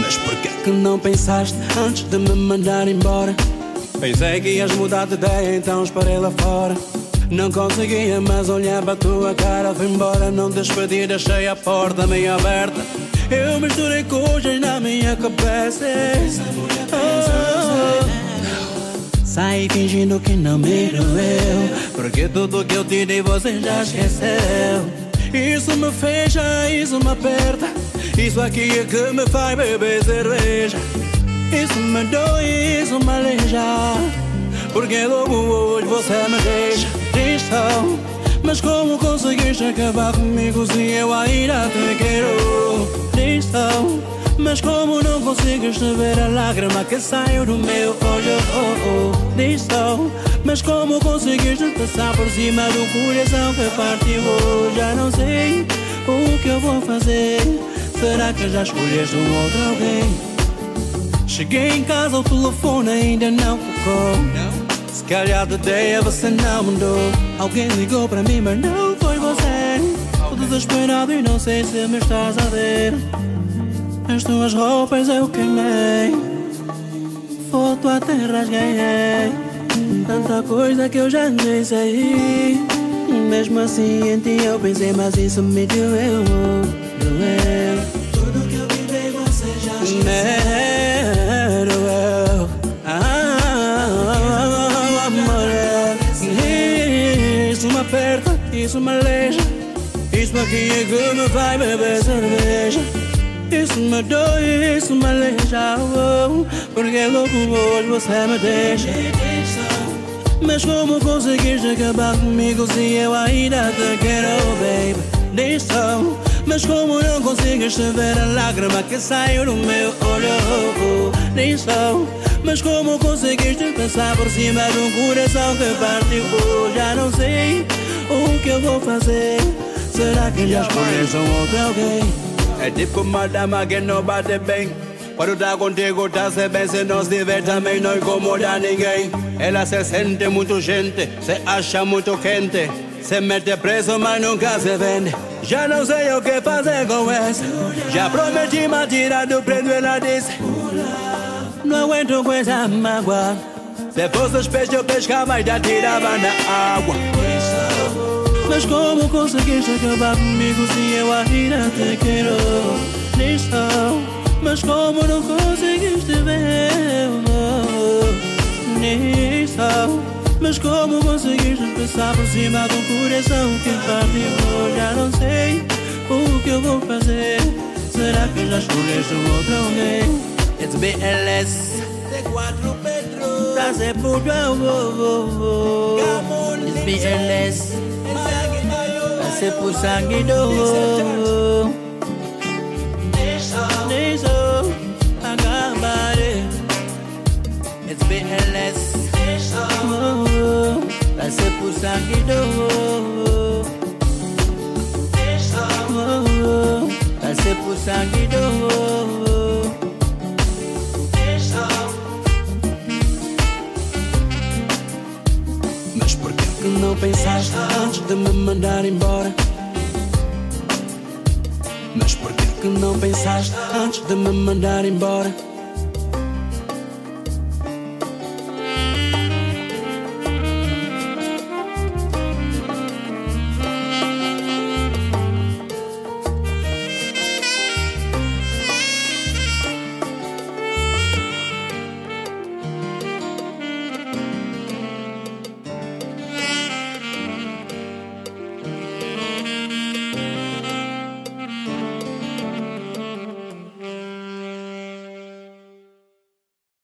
Mas por que que não pensaste antes de me mandar embora? Pensei que ias mudar de ideia, então esperei lá fora. Não conseguia mais olhar para a tua cara, fui embora, não despedi, deixei a porta meio aberta. Eu misturei coisas na minha cabeça. Oh, Saí fingindo que não me doeu Porque tudo que eu te dei você já esqueceu Isso me fecha, isso me aperta Isso aqui é que me faz beber cerveja Isso me dói, isso me aleija Porque logo hoje você me deixa tristão Mas como conseguiste acabar comigo se eu ainda te quero? Tristão mas como não consegues ver a lágrima que saiu do meu olho? Oh, oh, Mas como conseguiste passar por cima do coração que partiu? Já não sei o que eu vou fazer. Será que já escolheste um outro alguém? Cheguei em casa, o telefone ainda não tocou. Se calhar de ideia você não mandou. Alguém ligou para mim, mas não foi você. Tô desesperado e não sei se me estás a ver. As tuas roupas eu queimei. Foto até rasguei. Tanta coisa que eu já nem sei. Mesmo assim em ti eu pensei Mas isso me doeu Doeu aperta, isso me aleja. Isso aqui é que me vai beber cerveja. Isso me dói, isso me aleija oh, Porque logo hoje você me deixa. Mas como conseguiste acabar comigo Se eu ainda te quero, baby? Lição Mas como não conseguiste ver a lágrima Que saiu do meu olho? Lição Mas como conseguiste passar por cima de um coração que partiu? Já não sei que eu vou fazer Será que já escolhes um outro alguém? É tipo uma dama que não bate bem. Quando tá contigo, tá se bem. Se não estiver também, não incomoda ninguém. Ela se sente muito gente, se acha muito quente. Se mete preso, mas nunca se vende. Já não sei o que fazer com essa. Já prometi me tirar do preso, ela disse. Não aguento com essa mágoa. Se fosse os peixes, eu pescava e já tirava na água. Mas como conseguiste acabar comigo se eu ainda te quero? Lição Mas como não conseguiste ver? Lição Mas como conseguiste passar por cima do coração que partiu? Já não sei o que eu vou fazer Será que já escolheste outro alguém? It's BLS C4 Pedro Tá sepulto It's BLS Passei por sangue do. Nisso Acabaré It's BLS Passei por sangue do. Passei por sangue do que não pensaste antes de me mandar embora? Mas por que não pensaste antes de me mandar embora?